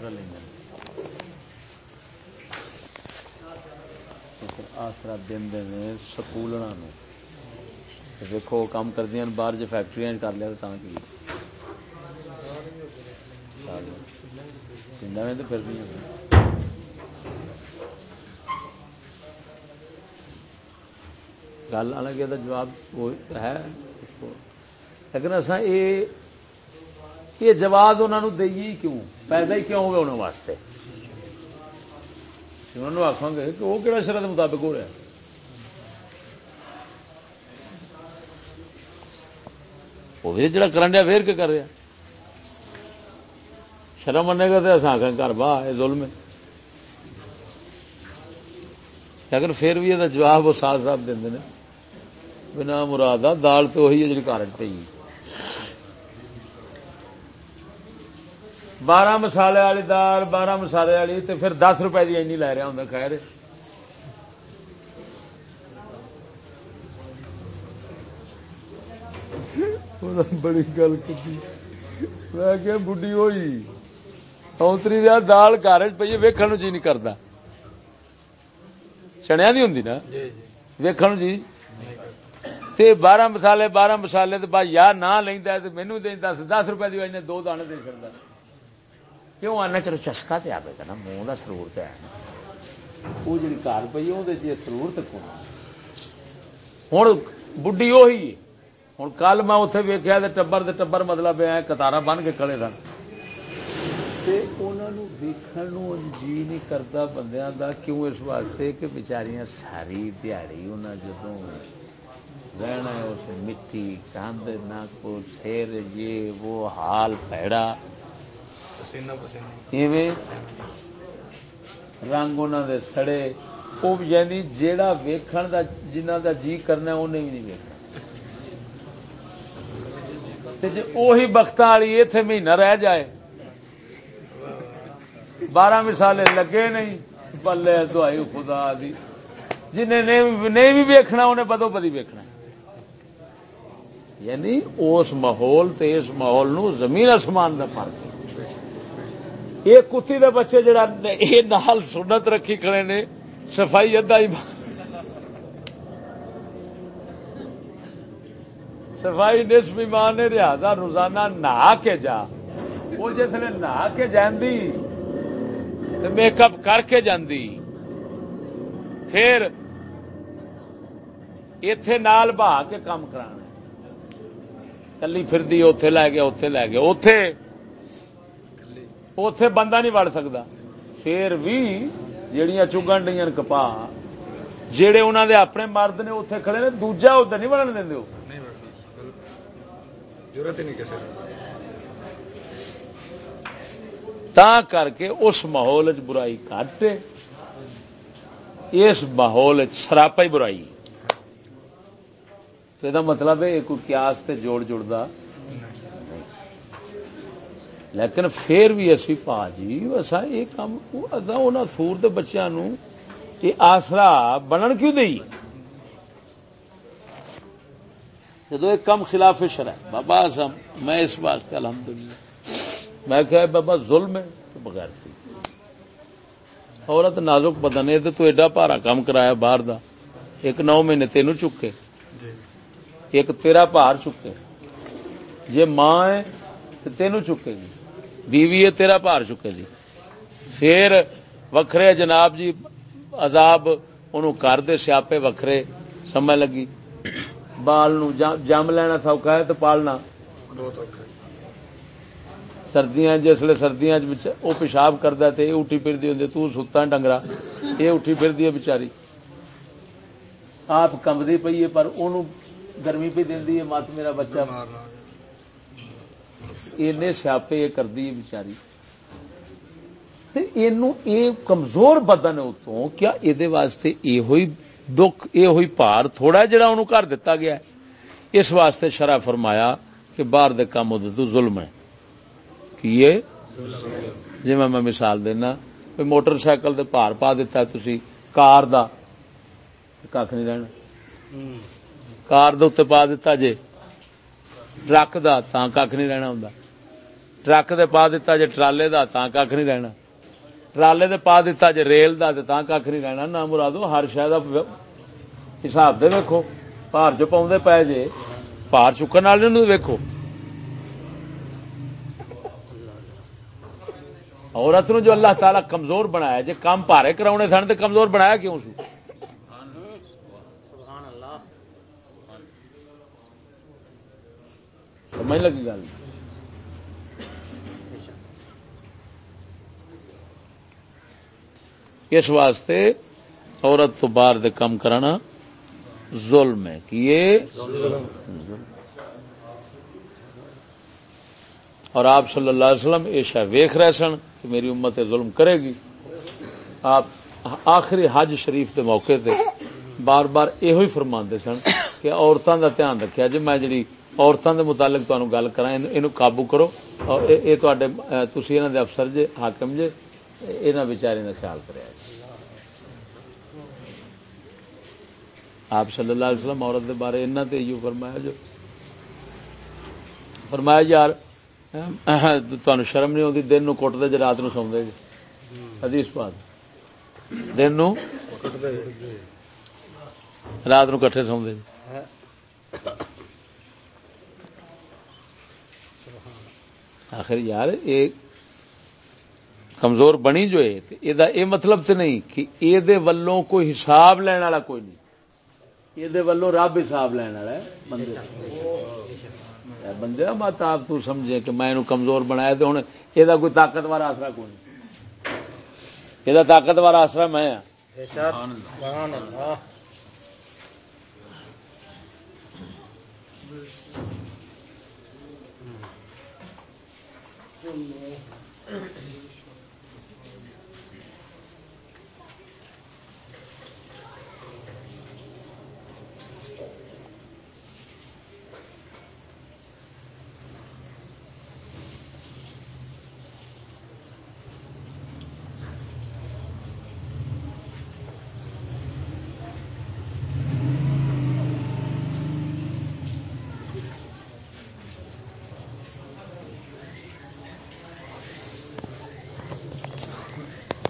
آسرا لینا آسرا دن دن سکولنا دیکھو کام کردیا باہر جی فیکٹری کر لیا تو کی؟ پنڈ میں تو پھر گل حالانکہ جواب ہے۔ لیکن اصا یہ یہ جواب انہوں نے دئیے کیوں؟ پیدا ہی کیوں ہوگا انہوں واسطے؟ انہوں نے آخان گے کہ وہ کہڑا شرح کے مطابق ہو رہا ہے؟ وہ بھی جڑا کرن دیا پھر کے کر رہا شرم منے گا تو اصا آخر گھر باہ یہ ظلم ہے۔ لیکن پھر بھی یہ جواب وہ ساتھ ساتھ دیں بنا مراد دال تو وہی ہے جی کارن پی بارہ مسالے والی دال بارہ مسالے والی تو پھر دس روپے کی این لے رہا ہوں خیر۔ بڑی گل کی میں کہ ہوئی۔ اوتری دیا دال گھر پی ویکن جی نہیں کرتا چنیا نہیں ہوں نا؟ جی، جی۔ ویکن جی؟ تے بارہ مسالے بارہ مسالے تو بھائی یا نہ لینا تو مینو دس دس روپے کی دو دانے دے سکتا کیوں آنا چلو چسکا تے آئے گا نا منہ کا سرور تو ہے وہ جی گھر پی وہ سرور تک ہوں بڑھی وہی ہوں کل میں اتنے ویکیا ٹبر ٹبر مطلب کتارا بن کے کھڑے سن ویکن جی نہیں کرتا بندیاں دا کیوں اس واسطے کہ بچاریاں ساری دیہڑی انہیں جدو رہنا اس مٹی کند نک سیر یہ وہ حال پیڑا رنگ انہوں دے سڑے وہ یعنی جیڑا ویکھن دا جنہ دا جی کرنا انہیں بھی نہیں ویکنا جی وہی بخت والی اتنے مہینہ رہ جائے بارہ مثالے لگے نہیں بلے دوائی خدا دی جنہیں نہیں بھی ویکھنا انہیں بدو بدی ویکھنا یعنی اس ماحول تے اس ماحول نو زمین آسمان کا فرق یہ کتی دے بچے جڑا یہ نال سنت رکھی کھڑے نے، صفائی ادا ہی صفائی نصف ایمان نے ریاضا روزانہ نہا کے جا۔ وہ جس نے نہا کے جاندی میک اپ کر کے جاندی۔ پھر اتے نال بہا کے کام کرا کلی پھر اتے لے گیا اتے لے گیا۔ اتے اتے بندہ نہیں وڑ سکتا پھر بھی جہیا چگن ڈی کپا جہے انہوں دے اپنے مرد نے اتے کھڑے نے دوجا ادھر نہیں بڑھن دیں تا کر کے اس ماحول برائی کٹ اس ماحول سراپا ہی برائی۔ یہ مطلب ہے کوئی قیاس تے جوڑ جڑتا لیکن پھر بھی اسی پا جی اصا یہ کام ادا انہوں سور کے بچوں یہ آسرا بنن کیوں دئی؟ جدو ایک کم خلاف شر ہے، بابا اعظم، میں اس واسطے الحمدللہ، میں کہ بابا ظلم ہے، تو بغیر تھی۔ عورت نازک بدن ہے، تو ایڈا پارا کام کرایا باہر دا۔ ایک نو مہینے تینوں چکے۔ ایک تیرا پار چکے۔ جی ماں ہے، تو تینوں چکے گی بیوی ہے تیرا پار چکے جی۔ پھر وکھرے جناب جی عذاب انہوں کر دے سیاپے وکھرے۔ سمجھ لگی۔ بال نو جم لینا سوکھا ہے تو پالنا۔ سردیاں جسے سردیاں وہ پیشاب کرتا یہ اٹھی پھرتی ہوں ستا ڈنگرا۔ یہ اٹھی پھرتی ہے بچاری آپ کمبی پی ہے پر انہوں گرمی پہ دینی ہے مت میرا بچہ۔ این سیاپے یہ کرتی ہے بچاری کمزور بدن اتوں کیا یہ واسطے یہ دکھ یہ ہوئی پار تھوڑا جڑا انہوں کر دیتا گیا ہے اس واسطے شرح فرمایا کہ باہر دے کام تو ظلم ہے کہ جی میں مثال دینا موٹر سائیکل دے پار پا دیتا تسی کار دا کھ نہیں رہنا کار دے پا دیتا جے ٹرک دا تا کھ نہیں رہنا ہوں ٹرک دے پا دیتا جے ٹرالے دا تاں کھ نہیں رہنا ٹرالے دے پا دیتا جے ریل دا تے تاں کھ نہیں رہنا نہ مرادو ہر شہر حساب دے ویکھو پار جو پاؤں پے جے پار چکن والے ویکھو عورت نو جو اللہ تعالی کمزور بنایا جی کام پارے کراؤنے سن تو کمزور بنایا کیوں سو سمجھ لگی گل؟ اس واسطے عورت تو باہر دے کام کرانا ظلم ہے۔ کہ یہ؟ اور آپ صلی اللہ علیہ وسلم یہ شاید ویخ رہے سن کہ میری امت ظلم کرے گی۔ آپ آخری حج شریف کے موقع تے بار بار یہ فرما سن کہ عورتوں کا دھیان رکھا جی میں جی عورتوں کے متعلق تمہیں گل کرا یہ قابو کرو اور یہ تھی یہاں افسر جے حاکم جے یہاں بچارے کا خیال کرے آپ صلی اللہ علیہ وسلم عورت کے بارے انہوں نے یہ فرمایا جو فرمایا یار تمہیں شرم نہیں آتی دن کٹتے جی رات نو سوندے جی حدیث پاک دن نو رات نو کٹھے سوندے جی آخر یار یہ کمزور بنی جو ہے یہ مطلب تو نہیں کہ یہ ولوں کوئی حساب لینا والا کوئی نہیں۔ یہ ولوں رب حساب لینا والا ہے، بندے بندے مت آپ تو سمجھے کہ میں کمزور بنایا تو ہوں یہ کوئی طاقتور آسرا کوئی نہیں۔ یہ طاقتور آسرا میں ہاں۔ جمعے